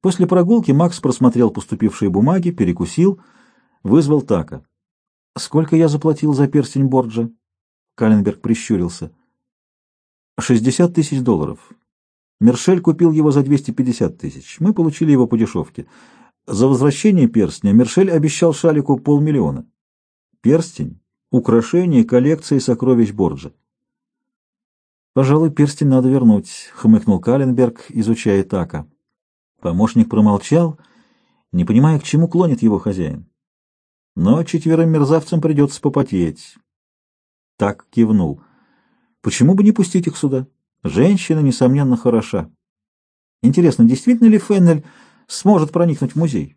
После прогулки Макс просмотрел поступившие бумаги, перекусил, вызвал Така. «Сколько я заплатил за перстень Борджа?» Каленберг прищурился. «Шестьдесят тысяч долларов. Мершель купил его за двести пятьдесят тысяч. Мы получили его по дешевке. За возвращение перстня Мершель обещал Шалику полмиллиона. Перстень — украшение коллекции сокровищ Борджа. «Пожалуй, перстень надо вернуть», — хмыкнул Каленберг, изучая Така. Помощник промолчал, не понимая, к чему клонит его хозяин. Но четверым мерзавцам придется попотеть. Так кивнул. Почему бы не пустить их сюда? Женщина, несомненно, хороша. Интересно, действительно ли Феннель сможет проникнуть в музей?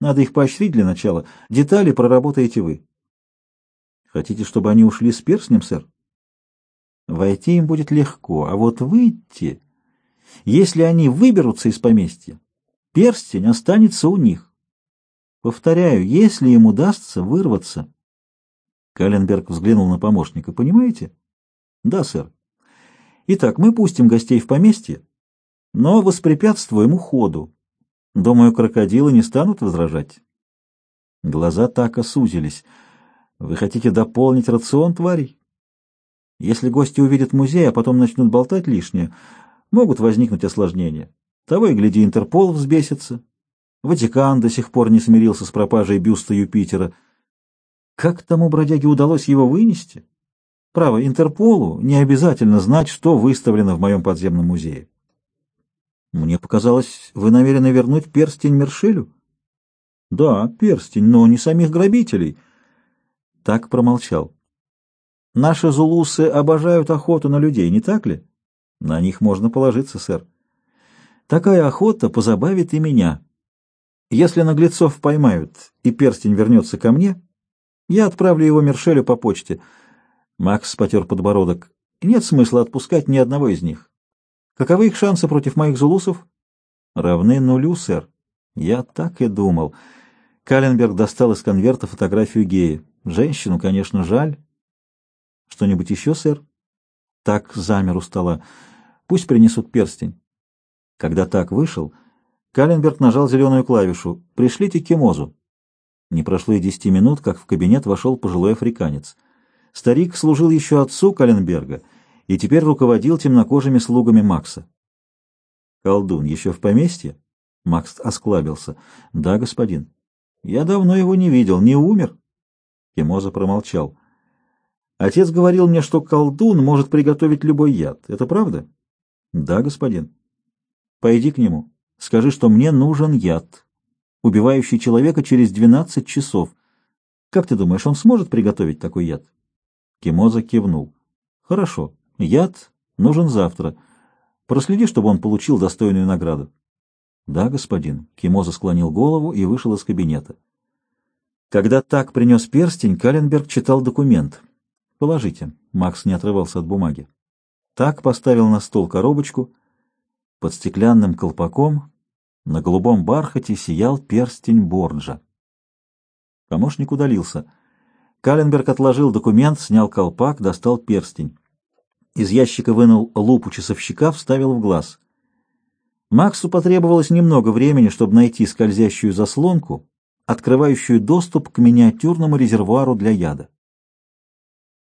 Надо их поощрить для начала. Детали проработаете вы. Хотите, чтобы они ушли с перстнем, сэр? Войти им будет легко, а вот выйти... Если они выберутся из поместья, перстень останется у них. Повторяю, если им удастся вырваться... Каленберг взглянул на помощника. Понимаете? Да, сэр. Итак, мы пустим гостей в поместье, но воспрепятствуем уходу. Думаю, крокодилы не станут возражать. Глаза так сузились. Вы хотите дополнить рацион тварей? Если гости увидят музей, а потом начнут болтать лишнее, могут возникнуть осложнения. Того и гляди, Интерпол взбесится. Ватикан до сих пор не смирился с пропажей бюста Юпитера. Как тому бродяге удалось его вынести? Право, Интерполу не обязательно знать, что выставлено в моем подземном музее. Мне показалось, вы намерены вернуть перстень Мершелю? Да, перстень, но не самих грабителей. Так промолчал. Наши зулусы обожают охоту на людей, не так ли? На них можно положиться, сэр. Такая охота позабавит и меня. Если наглецов поймают и перстень вернется ко мне, я отправлю его Мершелю по почте. Макс потер подбородок. Нет смысла отпускать ни одного из них. Каковы их шансы против моих зулусов? Равны нулю, сэр. Я так и думал. Каленберг достал из конверта фотографию гея. Женщину, конечно, жаль. Что-нибудь еще, сэр? Так замер у стола. Пусть принесут перстень. Когда так вышел, Каленберг нажал зеленую клавишу «Пришлите Кемозу». Не прошло и десяти минут, как в кабинет вошел пожилой африканец. Старик служил еще отцу Каленберга и теперь руководил темнокожими слугами Макса. «Колдун еще в поместье?» Макс осклабился. «Да, господин. Я давно его не видел. Не умер?» Кемоза промолчал. «Отец говорил мне, что колдун может приготовить любой яд. Это правда?» Да, господин. Пойди к нему. Скажи, что мне нужен яд, убивающий человека через двенадцать часов. Как ты думаешь, он сможет приготовить такой яд? Кимоза кивнул. Хорошо. Яд нужен завтра. Проследи, чтобы он получил достойную награду. Да, господин. Кимоза склонил голову и вышел из кабинета. Когда так принес перстень, Каленберг читал документ. Положите. Макс не отрывался от бумаги. Так поставил на стол коробочку. Под стеклянным колпаком на голубом бархате сиял перстень Борджа. Помощник удалился. Каленберг отложил документ, снял колпак, достал перстень. Из ящика вынул лупу часовщика, вставил в глаз. Максу потребовалось немного времени, чтобы найти скользящую заслонку, открывающую доступ к миниатюрному резервуару для яда.